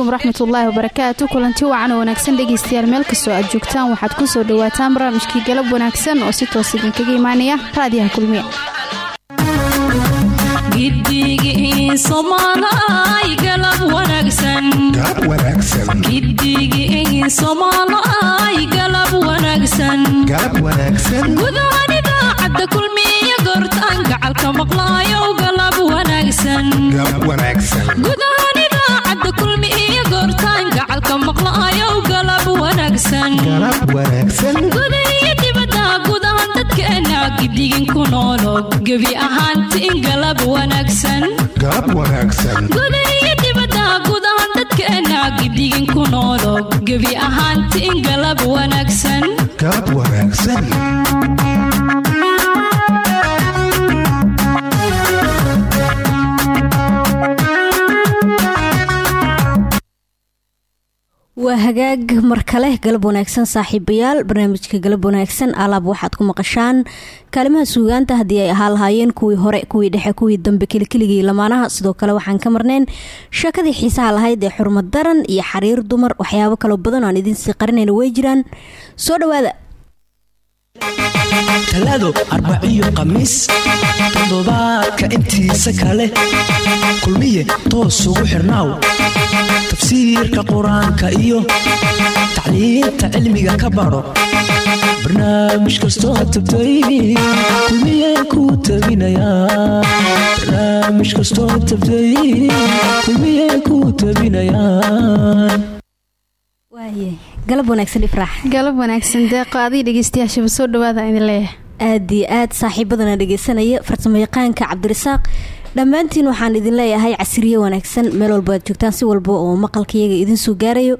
calaykum waraxmatullaahi wabarakaatu kulanti wacan oo wanaagsan dhegaystayaal meel kastoo aad joogtaan waxaad ku soo dhawaataan barnaamijkii galab wanaagsan oo si toos idinkaga imaanaya raadiyaha kulmiya goortaan gacalka maqlaayo galab wanaagsangudahanida wanaagsanguda iyo dibadda gudahan dadkeena gidigin ku noolo gebi ahaantiin galab wanaagsanguda iyo dibadda gudahan dadkeena gidigin ku noolo gebi ahaantiin galab wanaagsan hagaag mar kale galab wanaagsan saaxiibayaal barnaamijka galab wanaagsan alaab waxaad ku maqashaan. Kaalimaha suugaanta haddii ay ahaa lahaayeen kuwii hore kuwii dhexe kuwii dambe kelikeligii lamaanaha sidoo kale waxaan ka marnayn sheekadii xiisaha lahayd ee xurmad daran iyo xariir dumar waxyaabo kaloo badan aan idiinsii qarinayna way jiraan. Soo dhawaada talaado arbaciyo khamiis toddobaadka intiisa kale. Kulmiye toos ugu xirnaaw tafsiirka qur'aanka iyo tacliinta cilmiga ka baro. Barnaamij kastoo tabtay kulmiye kuu tabinayabarnaamij galab wanaagsan ifraax galab wanaagsan deeqo adig dhegeystayaashaba soo dhawaada idin leeyahay. Aada iyo aad saaxiibadana dhegeysanaya farsamo-yaqaanka cabdirasaaq. Dhammaantiin waxaan idin leeyahay casiriye wanaagsan meel walba aad joogtaan si walba oo maqalkayaga idin soo gaarayo.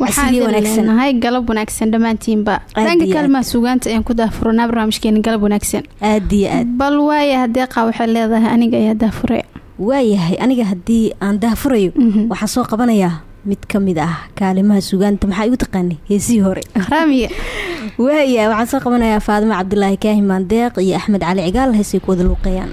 Waxaanleenahay galab wanaagsan dhammaantiinba. Dhanka kalimaa suugaanta ayaan ku daafuranaa barnaamijkeena galab wanaagsan. Aada iyo aad. Bal waaya deeqa waxay leedahay aniga ayaa daafuraya waayahay aniga haddii aan daafurayo waxaan soo qabanayaa mid ka mid ah kaalimaha suugaanta. Maxaa igu taqaanay? Heesihii hore. Waaya waxaan soo qabanayaa faadimo cabdulaahi kaahi maandeeq iyo axmed cali cigaal heesay ku wada luuqeeyaan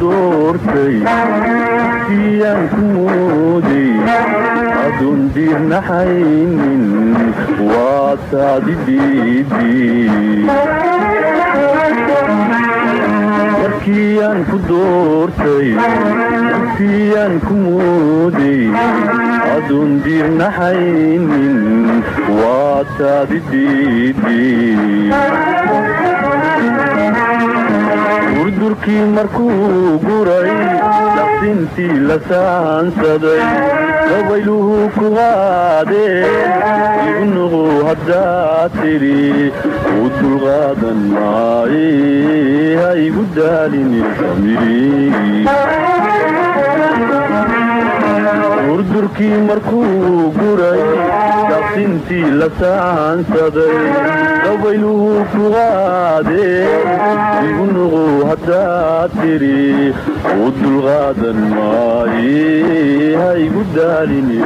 doortay kiyaan ku mooday aduun diirnaxaynin waa taadi diidiwarkiyaan ku doortay kiyaan ku mooday aduun diirnaxaynin waa taadi diidi durdurkii markuu guray daqsintii la saansaday gabayluhu ku qaadeen ibnuqu haddaad tidhi u dulqaadan maaye ha igu daalini durdurkii markuu guray daqsintii la saansaday dabayluhu ku qaadeen igu nuqu haddaad tiri u dulqaadan maaye ha igu daalini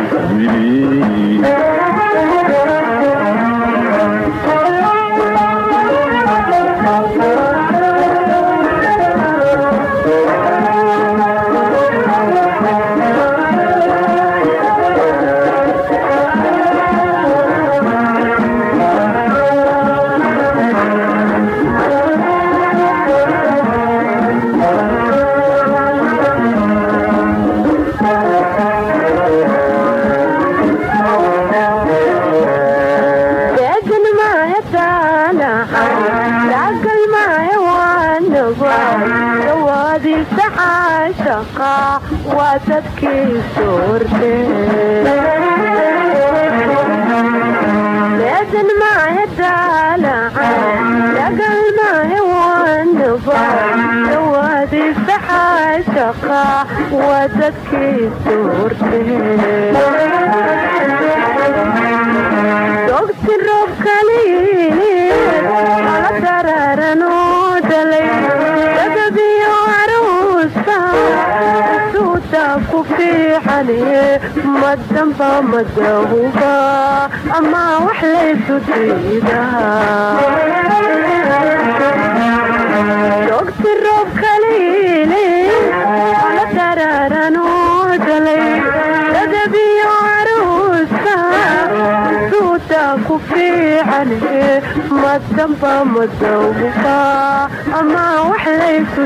waa dadkii soortee dogsi roob kaliin ala daraaranoo dhalay dagabiyo aruusa suuta ku fiicane madamba madahuba ama wax laysu diidadogsi madamba madahuba ama wax laysu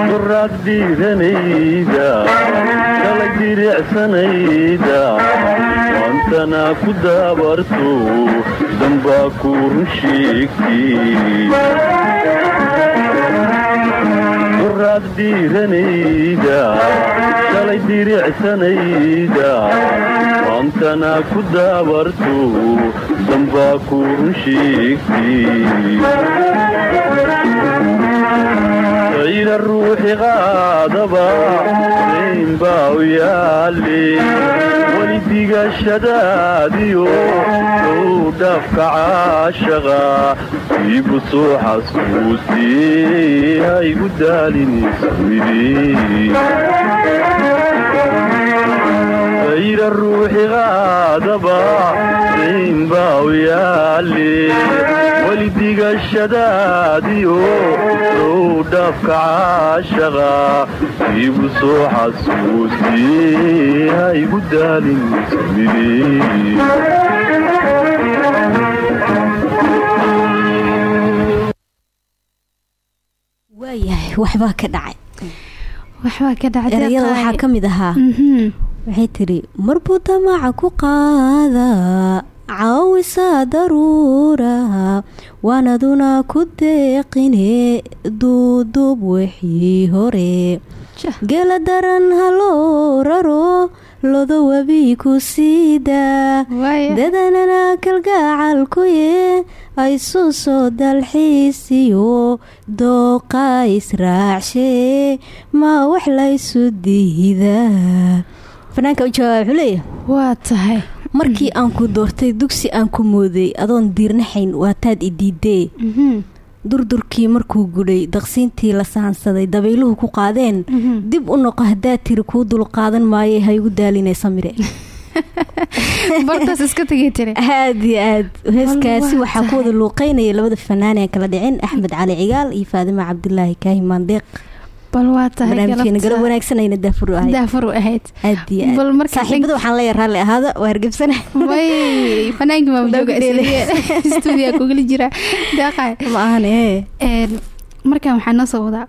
diidaduraad diiranayda kala diricsanayda waantana ku daabarto dambaa ku run sheegtiduraad diiranayda kalay diricsanayda waantana ku daabarto dambaa ku run sheegtid ruuxi qaadaba rayn baa u yaale weli digashadaadiyo dhow dhaafka caashaqa iigu soo xasuusiyey ha igu daalinayra ruuxi qaadaba rayn baa u yaale weli digashadaadiyo dhow dhaafka caashaqa iigu soo xasuusiyey ha igu daalin waayahay waxbaa ka dhacay waxbaa ka dhacay erayada waxaa ka mid ahaa waxay tidhi marbuu damaca ku qaadaa caawisaa daruuraha waanaduna ku deeqine duuduub wixii hore geela daran haloo raro lodo webi ku siidaa dadanana kalgacalkuye ay suusoo dalxiisiyo dooqa israacshee maa wax laysu diidaa fanaanka u jawaab wuxuu leeyahay waa tahay markii aan ku doortay dugsi aan ku mooday adoon diirnaxayn waataad i diidee. Durdurkii markuu gudhay daqsiintii la sahansaday dabayluhu ku qaadeen. Dib u noqo haddaad tiri kuu dulqaadan maaye ha igu daalinaysa mire bartaas iska tegay tiri. Aada iyo aad. Heeskaasi waxaa ku wada luuqeynaya labada fanaan aan kala dhicin axmed cali cigaal iyo faadima cabdulaahi kaahi maandeeq bal waa tahay barnaamijkeena galab wanaagsanayna daafur daafur ahayd. Bal marka saaxiibada waxaan leeyahay raalli ahaada waa hargebsana way fanaankii maa jooga stuudiya kugala jira. Daaqay ma ahan markan waxaa noo soo wadaa.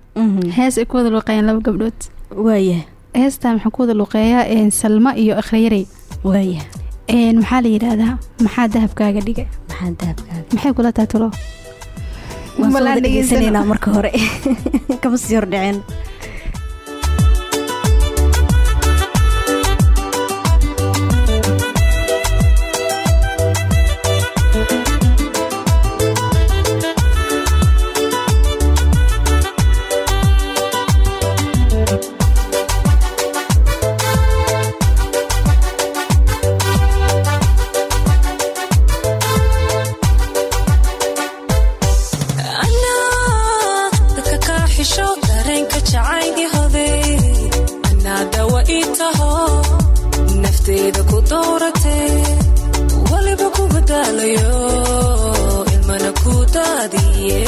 Hees ay ku wada luuqeeyaan laba gabdhood. Waaya heestan waxaan ku wada luuqeeyaa salma iyo akhriyarey waaya maxaa la yidhaahdaa? Maxaa dahabkaaga dhigay? Maxaa kula tahay tulo waan soo wada dhegeysaneynaa marka hore. Kama sii hordhiceen daalayo ilmana ku daadiye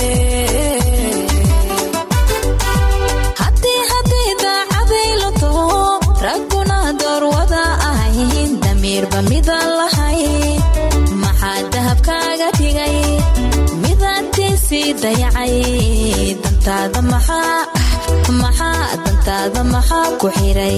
ahayn damiirba midaan lahayn maxaa dahabkaaga dhigay midaantiisii dayacay dantaada maxaa ku xiray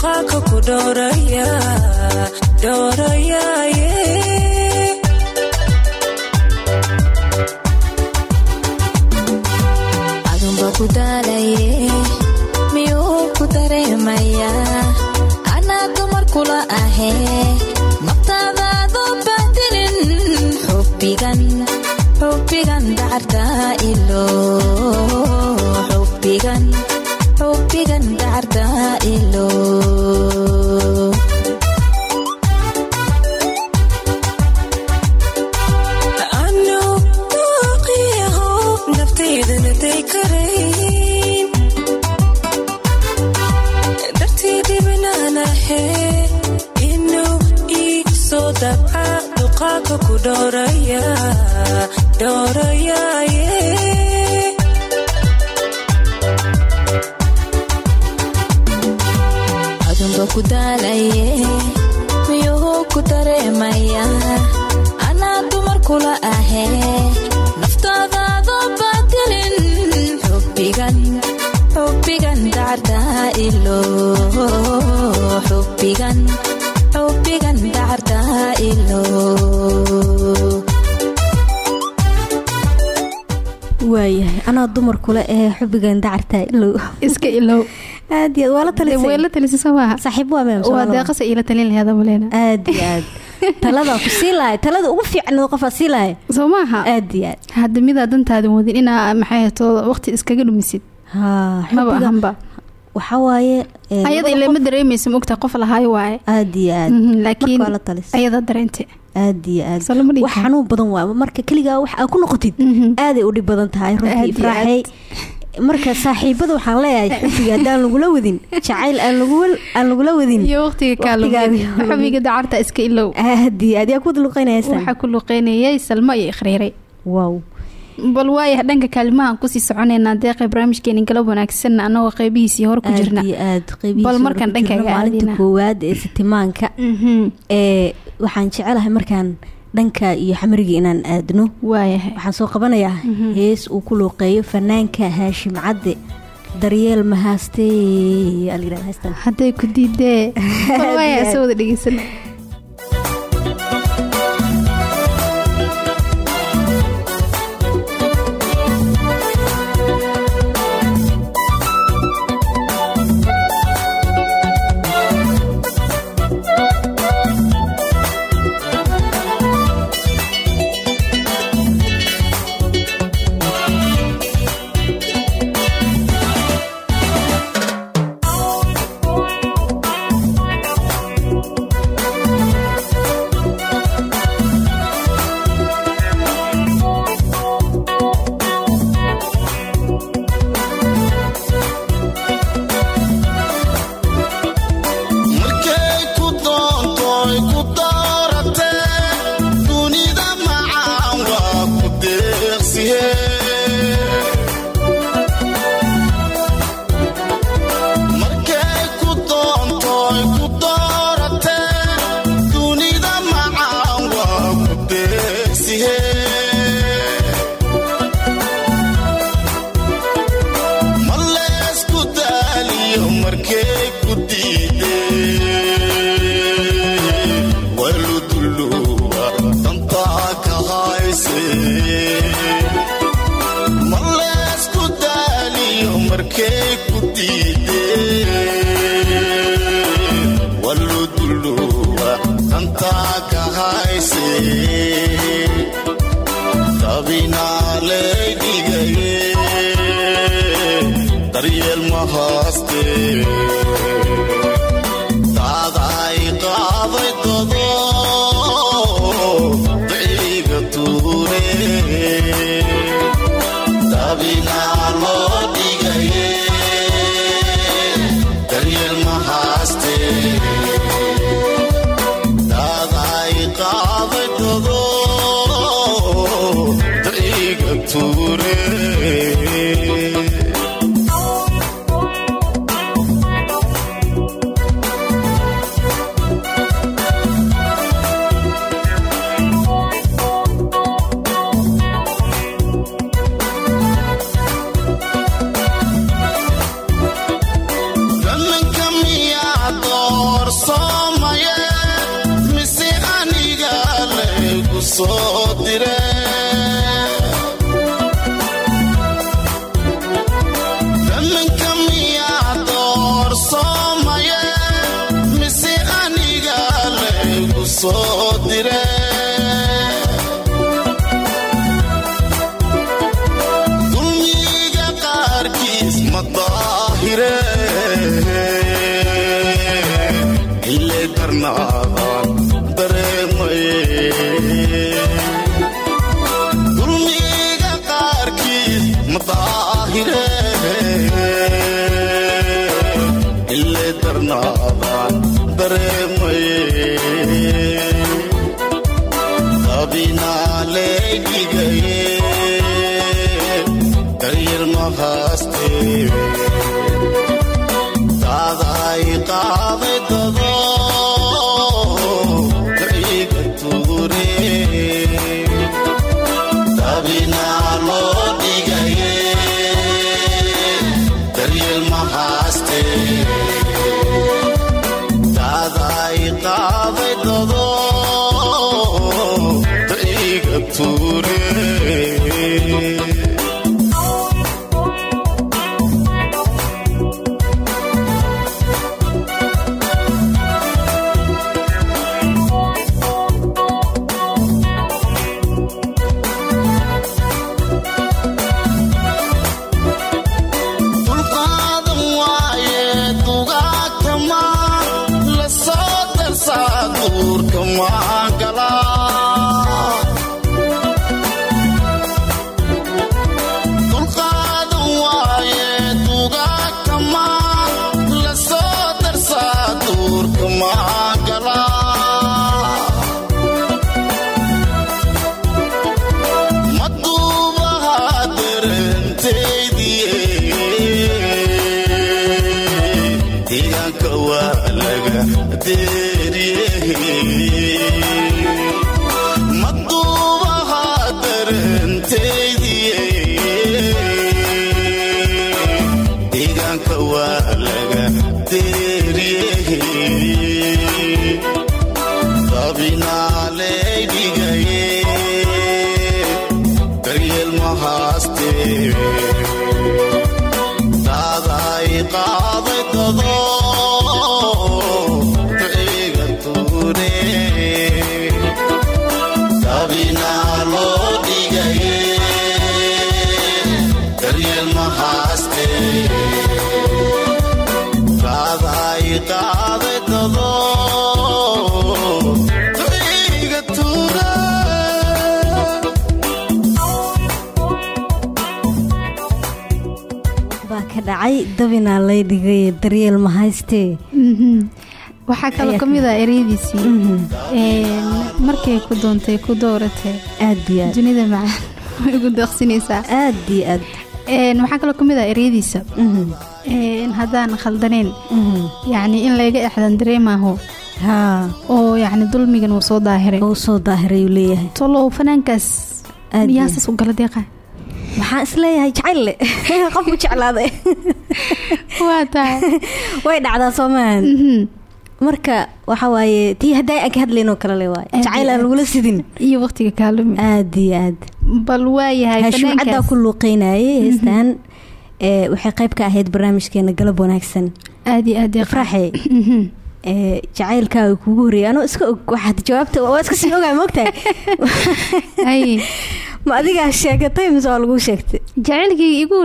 duqaaka ku dhowraya miyuu ku dareemayaa anaa dumar kula ahee naftaadaadoo baadilin xubbigan xubbigan xubbigan dacartaa ilo. Anu ku daalaye miyuu ku dareemayaa anaa dumar kula ahee naftaadaadoo baadilin xubbigan xubbigan dacartaa ilo. Xubbigan xubbigan dacartaa ilo. Waayahay anaa dumar kule ee xubigan dacartaa ilow iska ilow aad iyo aad. Waa la dee way la talisay maaha? Saaxiib waa deeqasa ila talin laheed abuleena aad iyo aad. Taladaa ku sii lahay talada ugu fiicnad qofaa sii lahay. Soo maaha? Aad iyo aad. Hadda midaa dantaadan wadin inaa maxay hato waqti iskaga dhumisid maba ahanba waxaa waaye ee, ayada ilama qof- dareemaysa mogtaa qof lahaayo waaye. Aad iyo aad. Mhm, laakiin ayada dareente. Aad iyo aad. Wax xanuun badan waa marka keligaa wax aad ku noqotid Mhm. aaday u dhib badan tahay Aad runtii ifraaxay marka saaxiibada waxaan leeyahay xubiga haddaan lagula wadin jacayl aan lagu- aan lagula wadin. Iyo waqtiga Waqtigaada kaalum iyo xubiga dacarta iska ilow. Aad iyo aad yaa ku luqeynaysan waxaa ku luqeynayay salmo iyo ikhriiray wow. Bal waaya dhanka kaalimahan ku sii soconeynaa deeqa barnaamijkeeni galab wanaagsan anagoo qeybihiisii hore ku jirna. aad iyo aad qeybihiisa Bal hore markaan dhankaaga maalinta koowaad ee sitimaanka Mhm, ee waxaan jecelahay markaan dhanka iyo xamriga inaan aadno. Waxaan soo qabanayaa hees uu ku luuqeeyo fanaanka haashim cadde. Daryeel mahaastee hadday ku diidee. Wada dhegeysan abinaaley dhigaye daryeel ma haaste waxaa kaloo Ayaa ka mid ah ereyadiisii Een, markay ku doontay ku dooratay. Aad iyo aad. Dunida macaan. Way ugu deeqsinaysaa aad iyo aad waxaa kaloo ka mid ah ereyadiisa. Mhm. Haddaan khaldaneen Mhm. yacni in layga exdan dareemaaho. Oo yacni dulmigan uu soo daahiray. Oo soo daahiray uu leeyahay. Tolow fanaankaas Aad iyo- miyaasas u gala deeqa maxaa is leeyahay jacaylle qofku jeclaaday waa tahay way dhacdaa soo maahan Mhm. Marka waxa waaye tii haddaa aan ka hadlaynoo kale le waay jacayl aan lagula sidin. Iyo waqtiga kaalumi. Aad iyo aad. Bal waayahay hashim caddaa fanaankaas ku luuqeynayay heestan ee waxay qayb ka ahayd barnaamijkeena galab wanaagsan. Aad iyo aad faraaxe Mhm. jacaylkaaga kuugu horreeyay anoo iska og waxaad jawaabta waa iska sii ogaa moogtahay ay. Ma adigaa sheegatay mise waa laguu sheegtay? Jacaylkii igu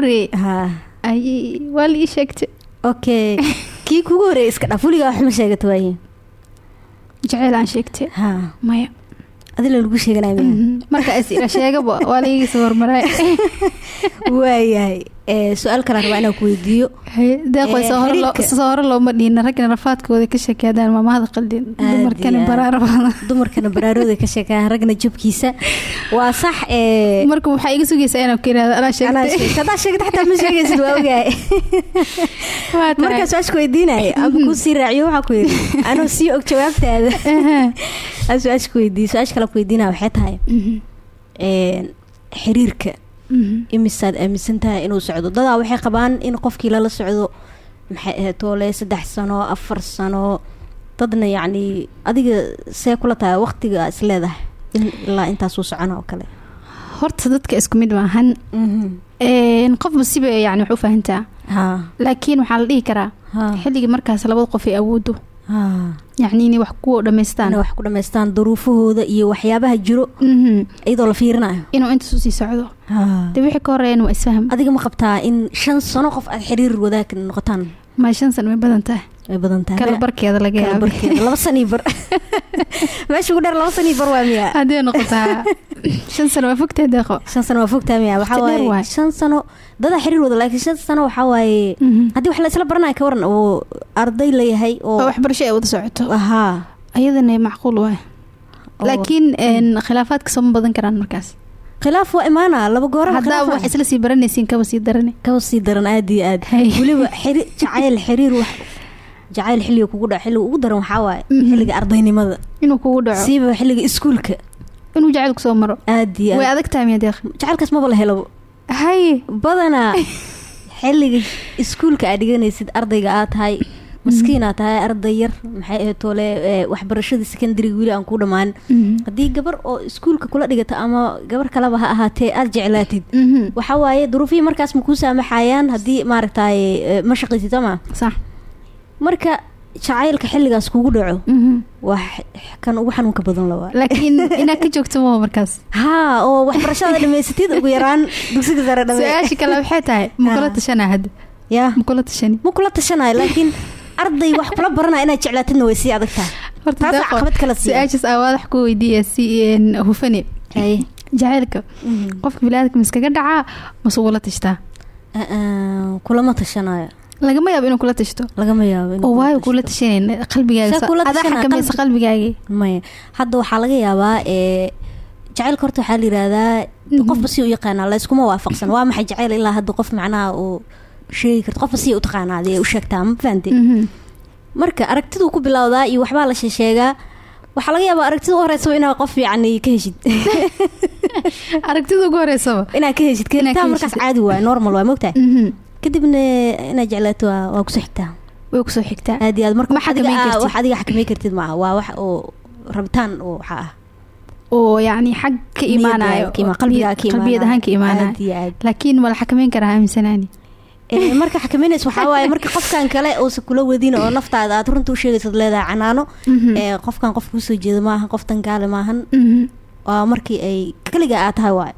ay waa la ii sheegtay. Okay kii kugu horeeyay iska dhaf weligaa wax ma sheegata waaye? Jaceyl aan sheegtay ha. Maya adila lagu sheeganaya miya Mhm. marka is ila sheegaba waa la iiga soo hormaray. Waayahay su'aal kale rabaa inaan ku weydiiyo deeqo Ee, soo hore looma dhihin raggana rafaadkooda ka sheekeadaan maamahada qaldin dumarkana iyo aad. baraara badan. Dumarkana baraarooda ka sheekaan ragna jabkiisa waa sax ee marka waxaa iga sugaysaa inaan anaa anaa sheegtay. Haddaa sheegta xataa ma sheegaysid waa tahay. markaa su'aashka weydiinaya amba kuu sii raaciyo waxaa ku yidhi anuu sii og jawaabtaada. Aan su'aasha ku weydiiyo su'aasha kale ku weydiinaya waxay tahay Mhm. xiriirka. Imisaad aaminsan tahay inuu socdo. Dadaa waxay qabaan in qofkii lala socdo maxay ahayd toole saddex sano afar sano dadna yacni adiga see kula tahay waqtiga is leedahay ilaa intaasuu socona oo kale. Horta dadka isku mid maahan. Een, qofba siba yani wax u fahantaa. Ha. Laakiin waxaa la dhihi karaa xilligii markaas labada qof ay awoodo yacni inay wax ku dhammaystaan. Inay wax ku dhamaystaan duruufahooda iyo waxyaabaha jiro. Mhm. iyadoo la fiirinayo. Inuu intaas u sii socdo. Dee wixii ka horeeyana waa isfaham adiga ma qabtaa in shan sano qof aad xiriir wadaag noqotaan maa shan san way badan tahay way badan tahay kala barkeeda laga barkeeda laba sanii bar meesha ugu dheer laba sanii bar waa miya haddee noqotaa shan sano waa fogtahay deeqo shan sano waa fogtaa miya waxaa waaye waay. shan sano dada xiriir wada laakiin shan sano waxaa waaye haddii wax la isla baranaya ka waran oo arday layahay oo oo waxbarasho ay wada socoto ahaa ayadana macquul waay laakiin khilaafaadka sooma badan karaan markaas khilaaf waa imaana laba gooraba haddaa khilaaf wax isla sii baranaysiin kaba sii darane kaba sii daran aad iyo aad weliba xiri- jacayl xiriir wax jacayl xilliga kugu dhaco xilliga ugu daran waxaa waaye xilliga ardaynimada inuu kugu dhaco siiba xilliga iskuulka inuu jacaylku soo maro aad iyo way adag tahay miya deeq jacaylkaas maba la helabo hay badanaa xilliga iskuulka aad dhiganaysid ardayga aad tahay maskiin aad tahay arday yar maxay ahayd toole ee, waxbarashadii secondariga weli aan ku dhammaan haddii gabar oo iskuulka kula dhigata ama gabar kaleba ha ahaatee aad jeclaatid. Mhm. waxaa waaye duruufihii markaas ma kuu saamaxayaan haddii maaragtay ma shaqaysid sax. Marka jacaylka xilligaas kugu dhaco Mhm. waa kan ugu xanuunka badan lawaa laakiin inaad ka joogto maho markaas. Haa oo waxbarashada dhamaysatid ugu yaraan dugsiga sare dhame su'aasha kale waxay tahay makula Ah. tashanaa hadda ya makula tashani? Ma kula tashanayo laakiin arday wax kula baranaya inaad jeclaatidna way sii adag tahay horta taas caqabad kala siiya su'aashaas aa waadax ku weydiiya si hufane Haye. jacaylka. Mhm. qofka biniaadamka miskaga dhacaa mase ugula tashtaa kulama tashanayo lagama yaabo inuu kula tashto lagama yaabo oo waayo kula tashanayna qalbigaaga xakamaysa qalbi- qalbigaagii maya hadda waxaa laga yaabaa ee jacaylka horta waxaa la yihahdaa qofba si u yaqaanaa layskuma waafaqsan. Waa maxay jacayl ilaa hadda qof macnaha uu sheegi karto qofba si u taqaanaa adee u sheegtaa ma fahante Mhm. marka aragtiduu ku bilowdaa iyo waxbaa la sheesheegaa waxaa laga yaabaa aragtida u horeysaba inaad qof yacni ka heshid. Aragtida ugu horeysaba inaad ka heshid kelitaa markaas caadi waay normal waay mogtahay Mhm. kadibna inaad jeclaato waa ku soo xigtaa. Way ku soo xigtaa. Aad iyo aad marka Ma wax adiga xakameyn aa- kartid. maaha waa wax oo rabitaan oo waxaa ah. Oo yacni xag ka imaanayo qalbiyad ahaan ka imaanayo laakiin ma la xakameyn karaa aaminsanaani marka xakameynaysa waxaa waaye marka qofkan kale uusa kula wadin oo naftaada aad runta u sheegaysad leedahay canaano Mhm. ee, qofkan qof ku soo jeeda maahan qoftan gaale maahan Mhm. waa markii ay keliga aad tahay waaye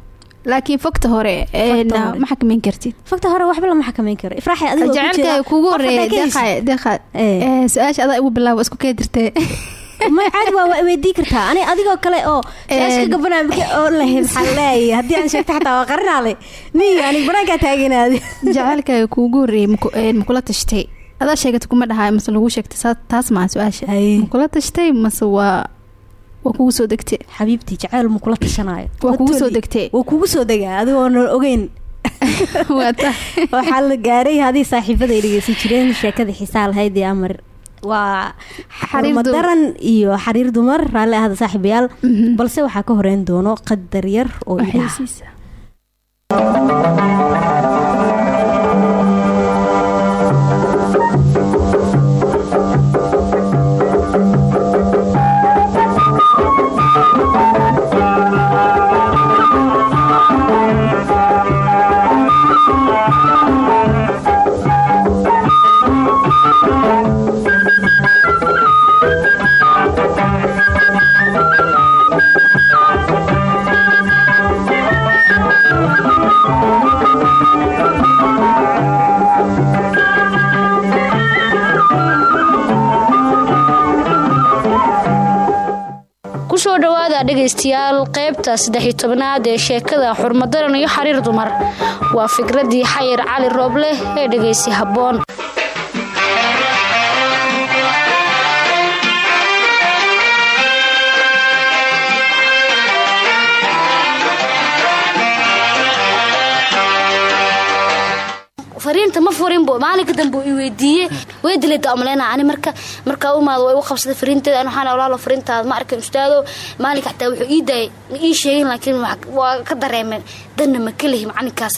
laakiin fogta hore Fogta hore. ma xakameyn kartid fogta hore waxba lama xakameyn karo ifraaxay adiga jacaylka kugu horreeya deeqa deeqa Ee. ee, su'aasha adaa igu bilaabo isku kee dirtee ma caadi waa weydii kartaa. Ani adigoo kale oo su'aasha ka gabanaya maka oo lahayn maxaa leeyahay haddii aan sheegto xataa waa qarinaale miyi ani banaankaa taaganaadi jacaylkaaga kuugu een, makula tashtay. Adaa sheegatay kuma dhahayo mase lagu sheegtay taas maa su'aasha. Makula tashtay mase waa waa kugu soo degtay. Xabiibtii jacayl ma kula tashanaayo. Waa kugu soo degtay. Waa kugu soo degaa. Adigoona ogeyn. Waxaa la gaaray haddii saaxiibada ay dhegeysan jireen sheekada xiisaa lahayd ee amar waa Xariir xurmo dum- daran iyo xariir dumar raalli ahada saaxiibayaal. Mhm. balse waxaa ka horeyn doono qadar yar oo dhegaystayaal qaybta saddex-iyo tobanaad ee sheekada xurmadaran iyo xariir dumar. Waa fikradii xayir cali rooble ee dhegaysi habboon. Fariinta ma furinbo maalinka dambe i weydiiye way dilada amaleena ani marka markaa u imaado way u qabsaday fariinteeda an waxaan walaalo fariintaada ma arkin ustaado maalinka xataa wuxuu ii daayay ii sheegin laakiin waa ka dareemeen danna ma ka lihi macalinkaas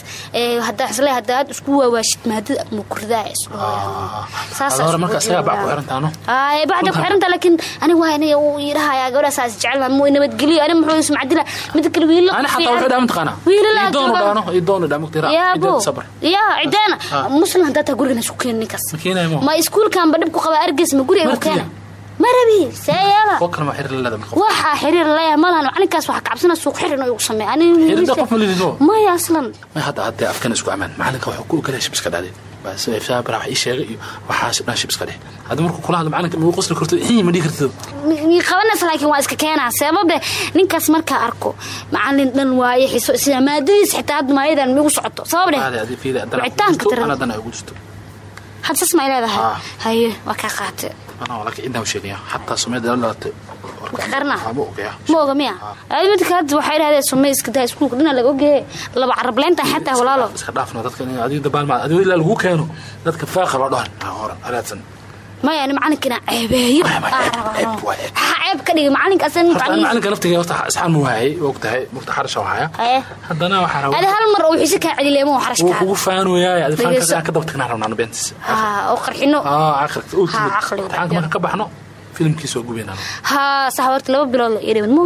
hadaa isle hadaa aad isku waawaashid maadada ma kurdaa bacda ku xiranta laakiin ani waa aniga uu yidhahaya gabadha saas jecel way nabadgeliyo ani muxuu ismacdila mida kale wiilo yaa cidaana muslim hadaa taa gurigan isku keena ninkaas. Ma iskuulkanba dhib ku qaba argeys ma guriga ku keena ma rabi seeyeela waxaa xiriir leeyahay malahan macalinkaas waxaa kacabsana suuq xir inuu igu sameeyo. Maya aslan. Hadda hadda afkan isku amaan macalinka wuxuu ku kala shibska dhacday bas ifsaabara wax ii sheegay iyo waxaas dhan shibska dheh hadda markuu kula hadlo macalinka muu qosli karto ixii ma dhihi kartid mii qabanaysa laakiin waa iska keenaa. Sababe ninkaas markaa arko macalin dhan waaye xiso sida maadadiis xitaa hadda maayadan migu socoto. Sabab dheh wicitaanka tira had sas may leedahay? Haye waa kaa qaate laba carableynta xataa walaalo maya ni macalinkina ceebeeyo. Ceeb ka dhigi macalinka naftiga horta isxaan mu waayay og tahay mugta xarasha wahaya haddana waxaa rabaa adi hal mar oo xiise kaa celileemo xarash wuu kugu faanoyaay adi faankaas aan ka daba tagnaa rabnaa beentiis oo qarxino. Aqriga marka ka baxno filimkiisa waa gubeynaa haa sax horta laba bilood la ma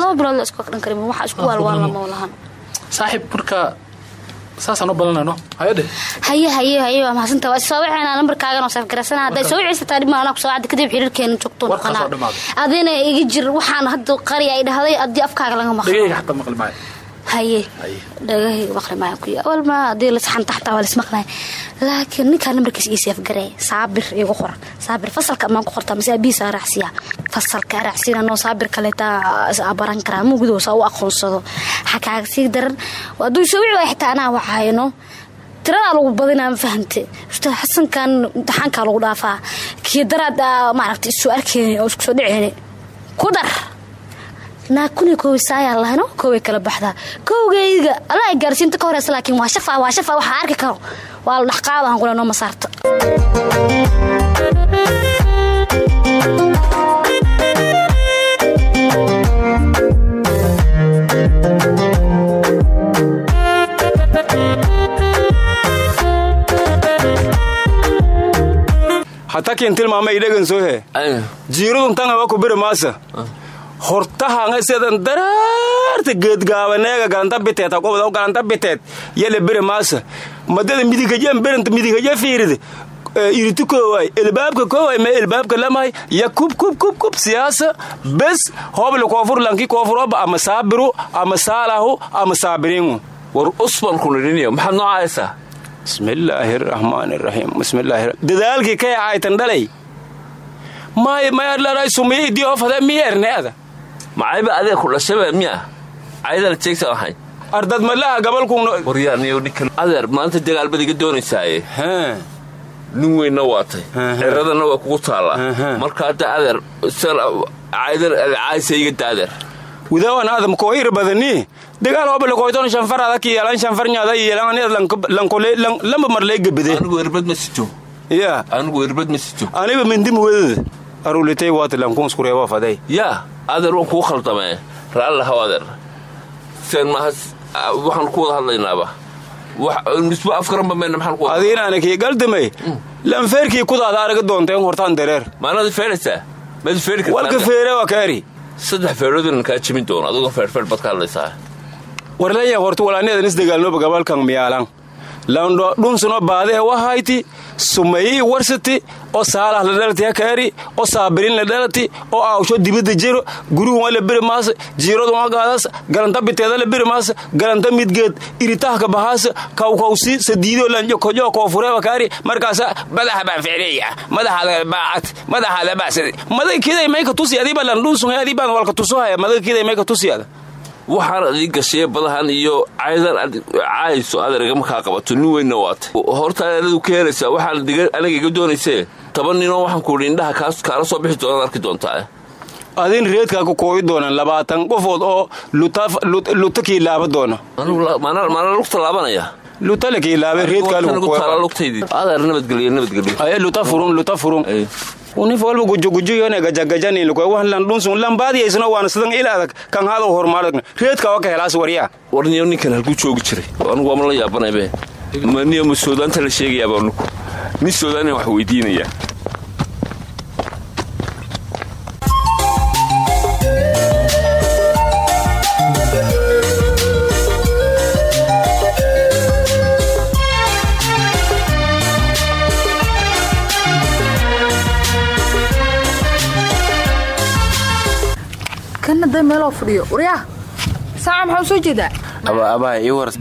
laba bilood la isku aqrin karin waxa isku waalwaalna ma lahan saaxiib marka saasaan u balanayno. Hayadhe haye haye haye waa mahadsantaa waa soo wixina lambarkaagan oo saafgaraysana hadday soo wicaysataa dhib maana ku soo cadda kadib xiriirkeena joogto noqonaa adina iga jir waxaan hadda qari ay dhahday haddii afkaaga laga maqlo dhagayga xataa maqli maayo haye. Dhagahayga maqli maayo kuya walma haddii lasxanta xataa waa lismaqlaya laakiin ninkaa nambarkiisa ii seefgaree saabir igu qoran saabir fasalka amaan ku qortaa mase abihiisa raacsiya fasalka raacsiina noo saabir kaleetaa baran karaa. Mugdo saa u aqoonsado. Xakaaga sii daran. Hadduu soo wici waaya xitaa anaa waxayno tiradaa lagu badinaa ma fahante ustaad xasankan imtixaankaa lagu dhaafaa. Kii daraad maaragta isu arkeyni oo isku soo dhiceyni ku dar naa kun koowi saayaa lahno kooway kala baxdaa kowgayga alla gaarsiinta ka horeysa laakiin waa shafa waa shafa waxaa arki karo. Waa la dhexqaadahan kule noo masaarta hatakin tilmaamay dhegan sohe jiiradun tanga wa kubiri maasa hortahanga sedan daraarta geedgaabaneega galanta biteed hagobada galanta biteed yale bere maasa. Madada midigajan beranta midigaja fiiride iriti kooway elbaabka kooway me elbaabka lamay. Ya kub kub kub kub siyaasa. Bes hobli koofur lanki koofuroba ama saabiru ama saalahu ama saabiriingu war usman kunidhiniyo maxaad noo haysaa bismillaahi raxmaani raxiim bismillaahi dadaalkii kay aytan dhalay. May mayadlaray sumiya idii hofade miyeerneada macayba adee ku dhashaba miya? Caydala jeegta ahay. Ardad malaha gabalkun waryaaniyo ninkan adeer maanta dagaalbad iga doonaysaaye nin weynna waatay. Ciradana waa kugu taallaa marka hadda adeer caydalcaaysa iga daadeer widawan adam koohir badani dagaal hobale koyton shanfar adak yeelan shanfar nyaada yeelan lamba marlay gabade anigu erbad ma sijo ya anigu erbad ma sijo aniba mindim wedada arulitay waati lankun iskureeba faday. Yaa adeer waan kuu khaldamee raallahaw adeer. Seen maaha waxaan ku wada hadlaynaaba. Nisbo afkaranba mayna maxaan ku adiinaana kii galdamay lanfeerkii kudaada araga doonteen hortaan dareer. Maanadi feeraysaa mad feeri walka feere waa kaari. Saddex feeroodina kaa jebin doono adigoo feerfeer baad ka hadlaysaa. Warleeya horta walaaneedan isdagaalnoba gabalkan miyaalan landho dhunsuno baade wahayti sumayi warsati oo saalah la dhalati hakaari oo saabirin la dhalati oo aawsho dibadda jiro gurigun waa la beri maasa jiiradun agaadas galanta biteeda la beri maasa galanta midgeed iritahka bahaasa kawkawsi sadiidoo lanjo kojo koofureeba kaari markaasa madaxa baan ficleeya madaxaada baacad madaxaada baasad madagkiday mayka tusi adiba lan dhunsun adii baan walka tusuhaya madagkiday mayka tusiada waxaan adii gashay badahan iyo caydan caayso adeerga markaa qabato nin weynna waatay horta adadu ka helaysaa waxaan aniga iga doonaysee toban ninoo waxaan kuudhi indhaha kaas kaala soo bixi doonaan arki doontaa adin reedkaa ku kooyi doonaan labaatan qofood oo luta kiilaaba doona maana lugta laabanaya luta la kiilaabay reedkaa lugtaydi adeer nabadgelyo nabadgelyo aye luta furun luta furun unif walba gujugujuyon gajagajanilwan lan dhunsun lan baadiyaysno waan sidan il adag kan hado hormaaragna reedka waa ka helaas waryaa warniyo ninkan halkuu joogi jiray anugu waama la yaabanaybe maniyo ma soodaanta la sheegayaaba anugu nin soodaan wax weydiinayaa da meeloo fadhiyo. Waryaa saaca maxaa u soo jeedaa?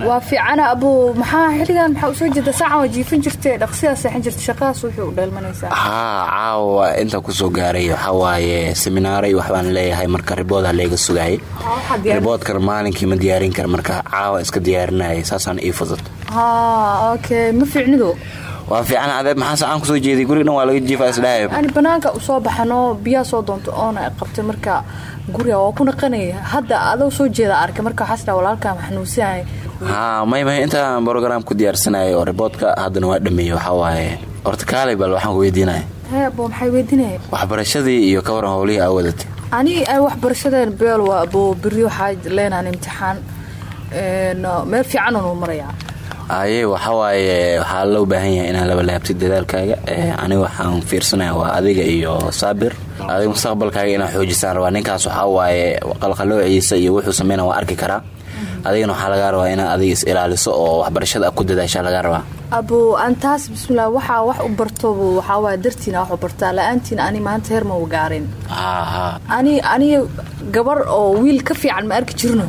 Waa fiicana abuu maxaa xilligan maxaa u soo jeeda saacan waa jiifin jirtay dhaqsidaa seexan jirta shaqadaas wuxuu u dheelmanaysaa. Haa caawa inta ku soo gaaray. Waxaa waaye seminaaray waxbaan leeyahay marka riboodaa leega sugaayay. Riboodkana maalinkii ma diyaarin kara marka caawa iska diyaarinayay saasaan ii fudud haa okay ma fiicnido? Waa fiican adeeb maxaa saacaan ku soo jeeday? Guriga dhan waa laga jiifa isdhahay banaanka u soo baxano biyaa soo doonto oona qabtay marka guriga waa ku naqanaya hadda adoo soo jeeda arkay marka waxaasdhaa walaalkaa maxanuusinaya haa may may intaan brograam ku diyaarsanayay oo riboodka haddana waa dhameeyey waxaa waaye horta kaalay bal waxaan ku weydiinaya hee abo maxay weydiinaya waxbarashadii iyo ka waran howlihii aa wadatay ani ay waxbarashadeen beel waa abo beri waxaa leenaan imtixaan meel fiican unu marayaa aye waxaa waaye waxaa loo baahan yahay inaan laba laabtid dadaalkaaga. Aniga waxaan fiirsanaya waa adiga iyo saabir adiga mustaqbalkaaga inaa xoojisaan rabaa. Ninkaas waxaa waaye qalqaloociisa iyo wuxuu sameyna waa arki karaa adigana waxaa lagaa rabaa inaad adiga is ilaaliso oo waxbarashada ku dadaashaa lagaa rabaa. Abo aan taas bismillah waxaa wax u bartobu waxaa waaya dartiina wax u bartaa la'aantiina ani maanta heer ma gaarin. Ani aniga gabar oo wiil ka fiican ma arki jirno.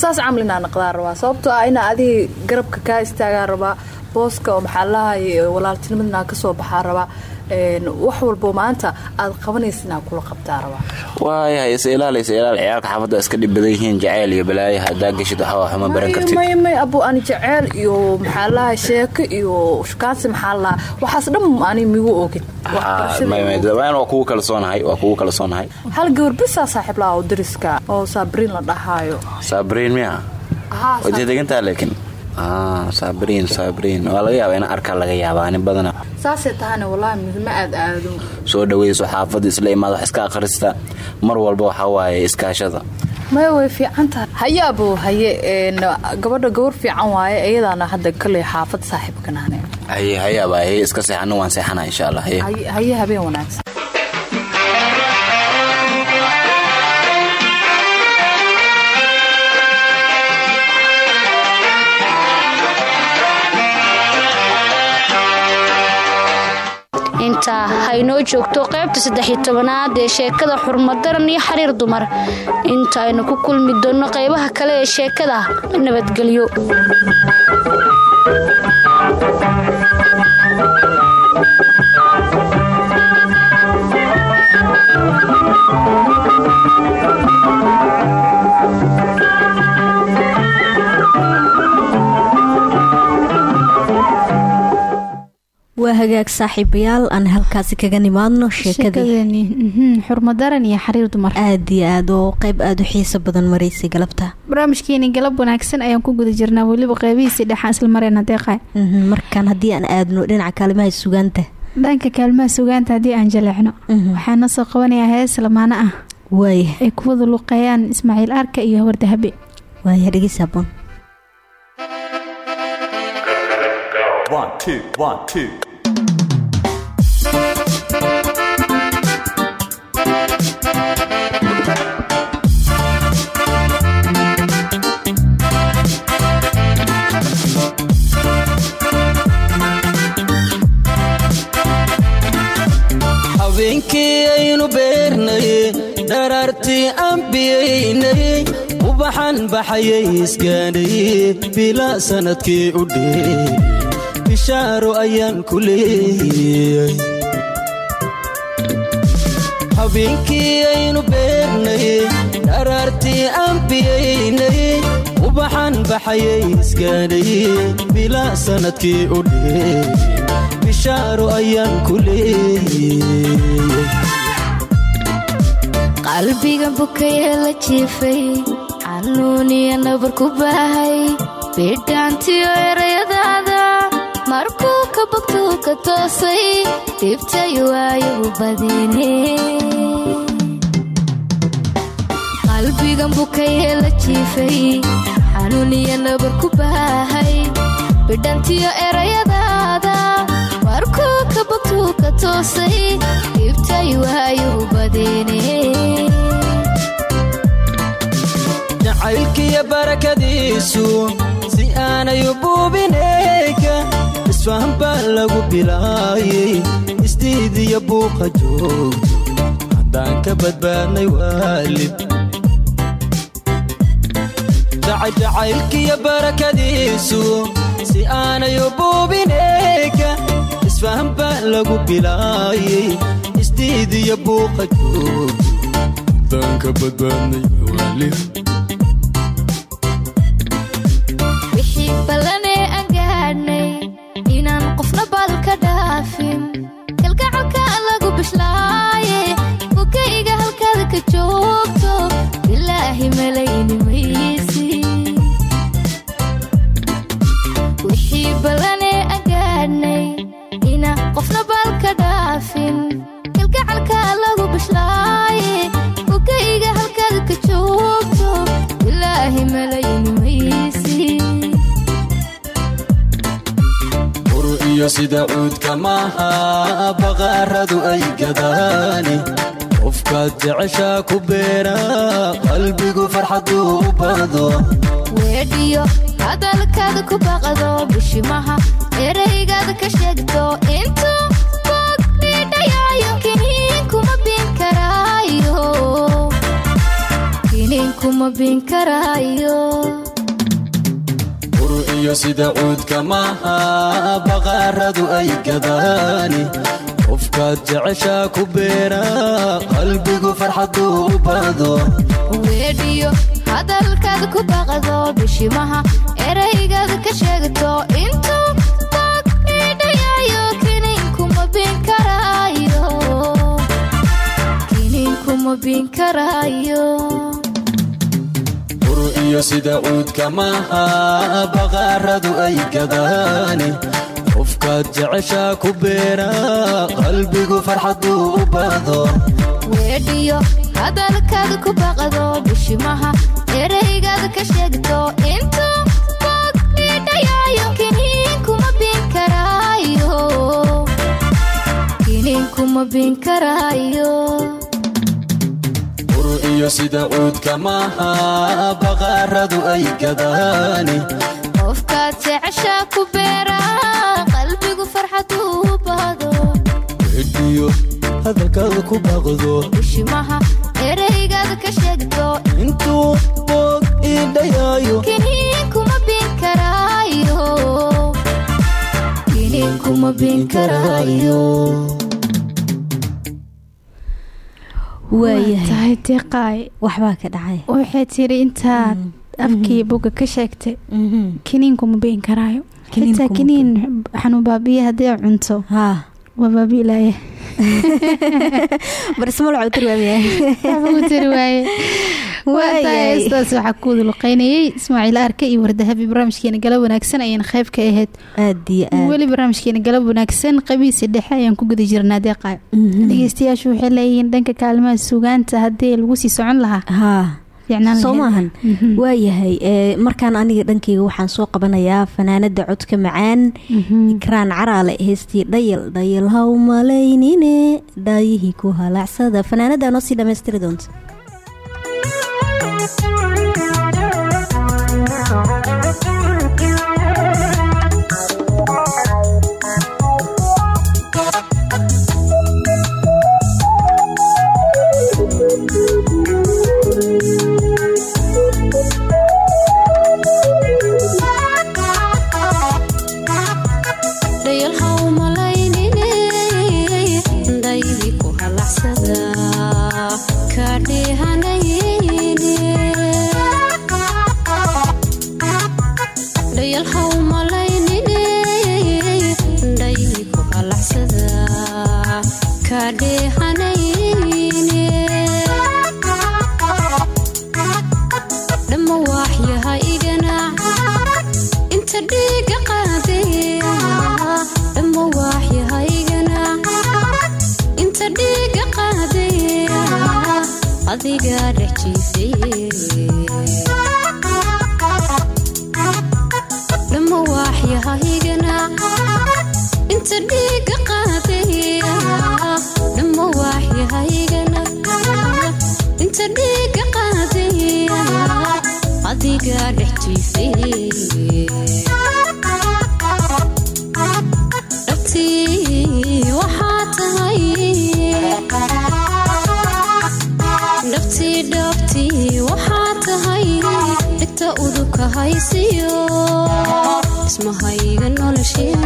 Saas camal inaa naqdaa rabaa. Sababtoo ah inaa adiga garabka kaa istaagaa rabaa booska oo maxaa lahay walaaltinimadna ka soo baxaa rabaa wax walbo maanta aad qabanaysa inaa kula qabtaa rabaa waayahay is ilaali is ilaali ciyaalka xaafadda iska dhib badan yihiin jaceyl iyo balaayo haddaa geshid waxaa xuma baran kartid. may may abu ani jaceyl iyo maxaa lahay sheeko iyo shukaansi maxaa lahaa waxaas dhan ani migu ogid waa kugu kalsoonahay waa kugu kalsoonahay hal gabar bisaa saaxiib laha oo dariska oo saabriin la dhahaayo. Saabriin miya? Wajee degantaa laakiin saabriin saabriin waa laga yaaba ina arkaa laga yaaba ani badana. Saasay tahana wallaahi midma aad aado. Soo dhaweyso xaafadda isla imaad wax iska akhrista. Mar walba waxaa waaye iskaashada. Maya way fiican tahay. Haye abo haye gabadha gabar fiican waaye iyadaana hadda kaley xaafad saaxiibkanahne haye haye aba haye iska seexana waan seexana insha allah. Haye haye habeen wanaagsan haynoo joogto qaybta saddex-iyo tobanaad ee sheekada xurmadaran iyo xiriir dumar. Inta aynu ku kulmi doonno qaybaha kale ee sheekada nabadgelyo waa hagaag saaxiibayaal aan halkaasi kaga nimaadno sheekadeni xurmadaran iyo xariir dumar. Aad iyo aad oo qeyb aada u xiiso badan maraysay galabta. Barnaamijkeeni galab wanaagsan ayaan ku guda jirnaa weliba qeybihiisii dhexaan isla mareyna deeqa markaan haddii aan aadno dhinaca kaalimaha sugaanta. Dhanka kaalmaha sugaanta haddii aan jaleecno. Waxaa noo soo qabanayaa hees lamaano ah. Waaya ay kuwada luqeeyaan ismaaciil arka iyo hawar dahabe waaya dhegeysa aboon One, two, one, two. Habeenkii aynu beernaye dharaartii aan biyaynayey ubaxan baxayay isgaadhaye bila sannadkii u dheer bishaaro ayaan ku leeyay. Habeenkii aynu beernaye dharaartii aan biyaynayey ubaxan baxayay isgaadhaye bila sannadkii u dheer bishaaro ayaan ku leeyay qalbiga bukayee la jiifay xanuuniya nabar ku baahay bidhaantiyo erayadaada markuu ka bogtuu ka toosay. Dhibtay waayu badine qalbigan bukayee la jiifay xanuuniya nabar ku baahay bidhantiyo erayadaada ka bogtuu ka toosay dhibtay waayu badine. Jacaylkiyo barakadiisu si aanayu buubineega isfahan baa lagu bilaayay isdiidiyo buuqa joogto haddaan ka badbaadnay waalid. Jacaylkiyo barakadiisu si aanayu buubineega isfahan baa lagu bilaayay isdiidiyo buuqa joogto haddaan ka badbaadnay waalid wixii ballanee aan gaadhnay inaan qofna bal ka dhaafin kalgacalka lagu bishlaaye bukayga halkaada ka joogto. Bilaahi malayni maysi iyo sida cuudka maaha baqaaradu ay gadaani. Qofkaad jeceshaa ku beera qalbigu farxaduu u bado weedhiyo hadalkaada ku baqdo bishimaha eraygaada ka sheegto. Intuu boog dhiidhayaayo kiniin kuma bin karaayo iyo sida cuudka maaha baqaaradu ay gadaani. Qofkaad jeceshaa ku beera qalbigu farxaduu u bado weedhiyo hadalkaada ku baqdo bishimaha eraygaada ka sheegto. Intuu boog dhiidhayaayo kiniin kuma bin karaayo iyo sida cuudka maaha baqaaradu ay gadaani. Qofkaad jeceshaa ku beera qalbigu farxaduu u bado weedhiyo hadalkaada ku baqdo bishimaha eraygaada ka sheegto intuu boog dhiidhayaayo kiniin kuma bin karaayo. Kiniin kuma bin karaayo ur iyo sida cuudka maaha baqaaradu ay gadaani. Qofkaad jeceshaa ku beera qalbigu farxaduu u bado wedhiyo hadalkaada ku baqdo bishimaha eraygaada ka sheegto. Intuu boog bin karaayo. Kiniin kuma bin karaayo tahay deeqaay waxbaa ka dhacay. Waxay tiri intaad afkii boga ka sheegtay. Kiniinkuma biin karaayo. Kiniin xitaa kuma kiniin xanuun baabiye haddii cunto waa baabiilaya barismalaco tiri waxbuu tiri waaye. Waa tahay heestaas waxaa ku wada luqeynayay ismaaciil arka iyo wardahabi barnaamijkeena galab wanaagsan ayaan qayb ka ahayd weli barnaamijkeena galab wanaagsan qabiisa dhexe ayaan ku guda jirnaa deeqaa dhegeystayaashu waxay leeyihiin dhanka kaalmaha sugaanta haddii lagu sii socon lahaa soo maahan. Waayahay ee, markaan aniga dhankeyga waxaan soo qabanayaa fanaanada codka macaan. Ikraan caraale heestii dhayal dhayal haw malaynine dhaayihii ku halaacsada. Fanaanada noo sii dhammaystiri doonta haysiyo ismahayga noloshee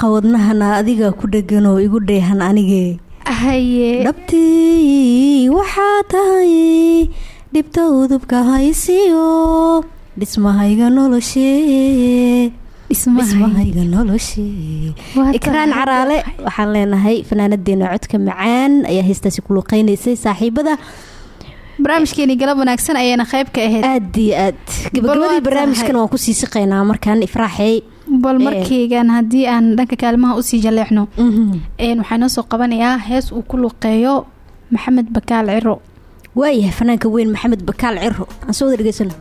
dhaqdhaqaaqa wadnahana adiga ku dheganoo igu dheehan anige haye dhabtii waxaa tahay dhibta udubka haysiyo dhismahayga noloshee dhismahayga. noloshee ikraan caraale waxaan leenahay fanaanadeena codka macaan ayaa heestaasi ku luqeynaysay saaxiibada. Barnaamijkeeni galab wanaagsan ayaana qayb ka ahayd. Aad iyo aad. Gabagabadii barnaamijkan waan ku sii siqaynaa markaan ifraaxey bal markaygan haddii aan dhanka kaalimaha u sii jaleexno waxaa noo soo qabanayaa hees uu ku luqeeyo maxamed bakaal ciro. Waayahay fanaanka weyn maxamed bakaal ciro. Aan soo wada dhegeysano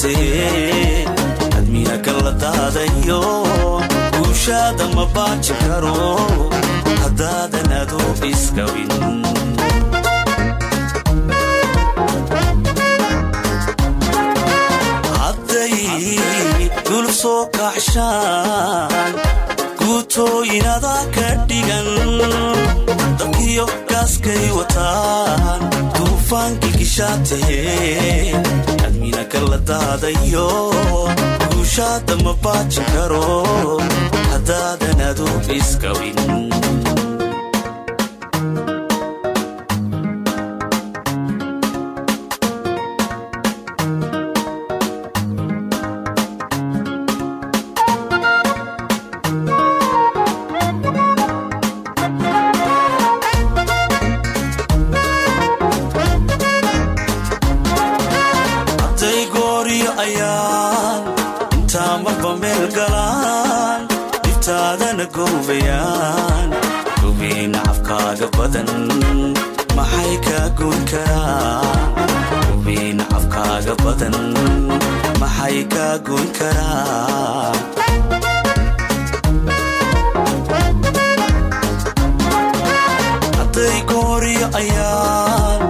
gishaatee admiina kala daadayo guushaada ma baajin karo haddaadan adu iskawin hadday gulub soo ka dhigan dabkiyo gaaskay wataan duufaankii gishaatee admiina kala daadayo guushaada ma baajin karo haddaadan adu iskawin goyn karaan hadday gooriyo ayaan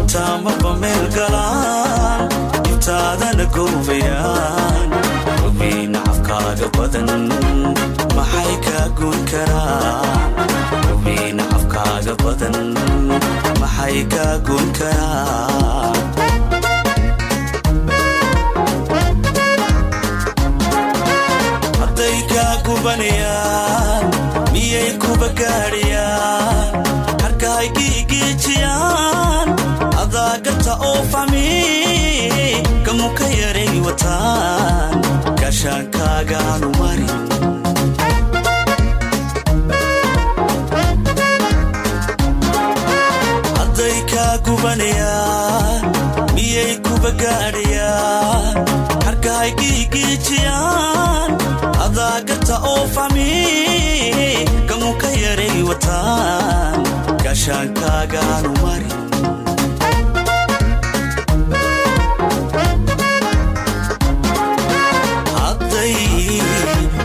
intaa marba meel galaan. Dhibtaadana goobayaan gobiina cafkaaga badan maxay kaa goyn karaan? Gobiina cafkaaga badan maxay kaa goyn karaan kaa gubanayaan miyay kuba gaadhiyaan harkahay giigiijiyaan adaagata oo fahmi kamu ka yaray wataan gaashaankaagaanu marin hadday kaa gubanayaan miyay kuba gaadhayaan harkahay giigiijiyaan adaagata oo fahmi kamu ka yaray wataan gaashaankaagaanu marin. Hadday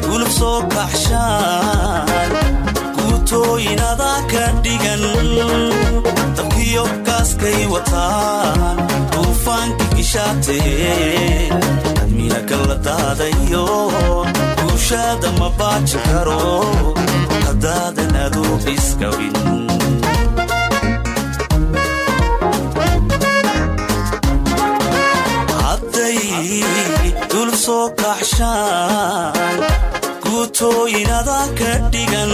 gulub soo kacshaan guutooyinada ka dhigan dabkiyo gaaskay wataan duufaankii gishaatee admiina kala daadayo guushaada ma baajin karo haddaadan adu iskawin hadday dul soo kacshaan guutooyinada ka dhigan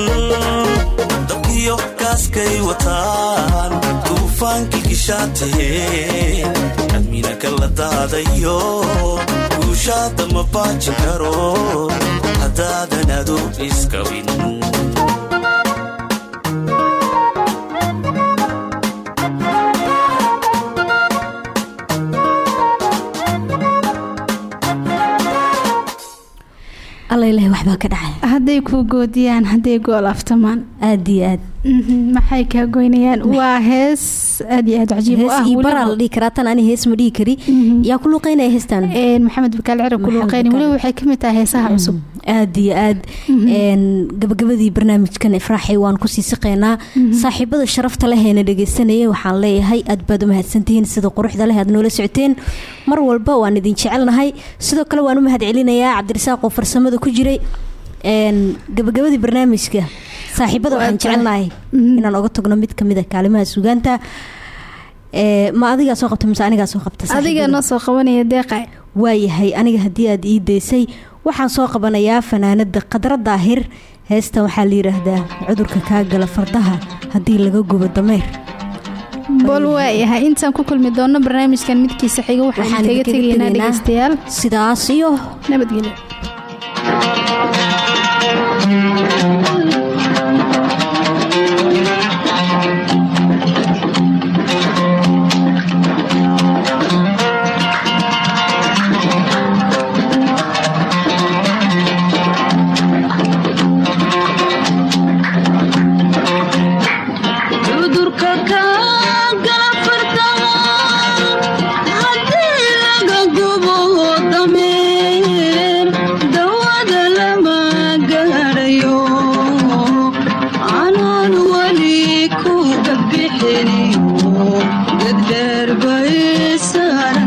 dabkiyo gaaskay wataan duufaankii gishaatee admiina kala daadayo guushaada ma baajin karo. Haddaadan adu iskawin alalehe waxbaa ka dhacay hadday kuu goodiyaan hadday gool aftamaan aad iyo aad. Maxay kaa goynayaan? Waa hees aad iyo aad cajiib u ah baraa la dhihi karaa tan ani hees ma dhihi kari. Yaa ku luuqeynaya heestan maxamed bakaal cira ku luuqeynay weliba waxay ka mid tahay heesaha cusub. Aad iyo aad. Gabagabadii barnaamijkan ifraaxay waan ku sii siqeynaa. Saaxiibada sharafta leheena dhegeysanaya waxaan leeyahay aad baad u mahadsantihiin sida quruxda leh aad noola socoteen. Mar walba waan idin jecelnahay. Sidoo kale waan u mahad celinayaa cabdirasaaq oo farsamada ku jiray gabagabadii barnaamijka saaxiibada waxaan jecelnahay inaan oga tagno mid ka mid a kaalimaha sugaanta ma adigaa soo qabta mise anigaa soo qabta adiga noo soo qabanaya deeqa waayahay aniga haddii aad ii daysay waxaan soo qabanayaa fanaanada khadra daahir. Heestan waxaa la yidhaahdaa cudurka kaa gala fardaha haddii laga gubo dameer. Bol waayahay intaan ku kulmi doono barnaamijkan midkiisa xiga waxaan kaga tegaynaa dhegeystayaal. sidaas iyo nabadgelyo saaran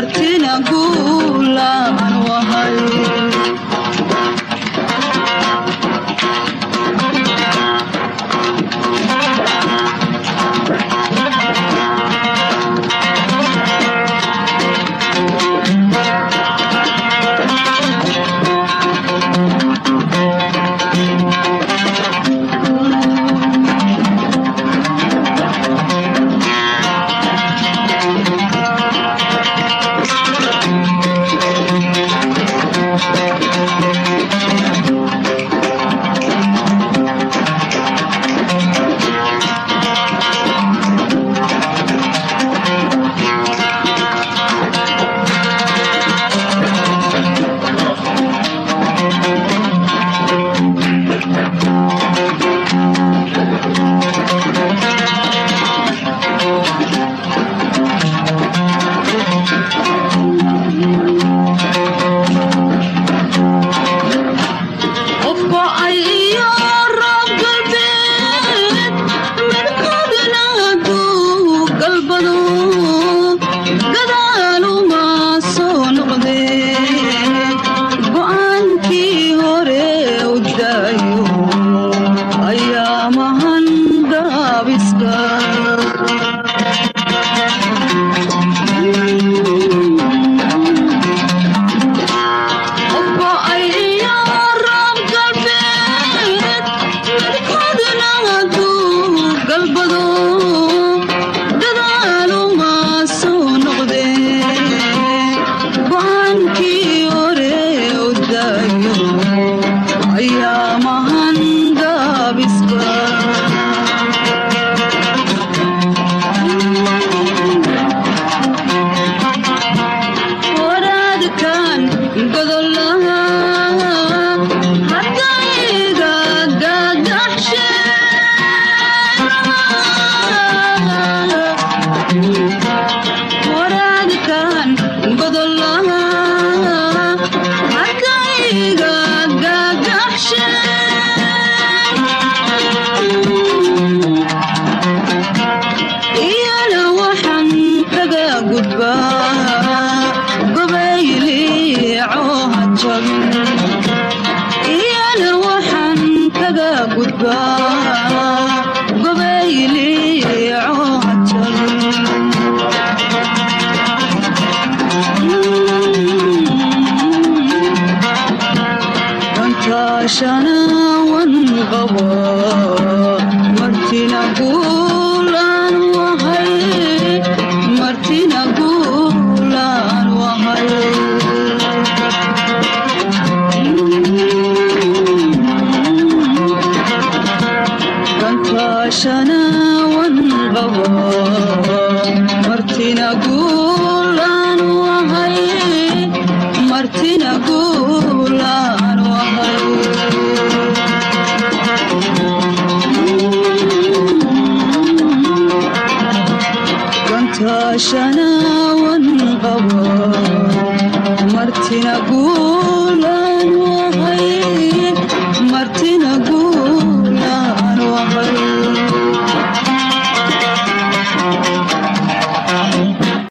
parti Yamaha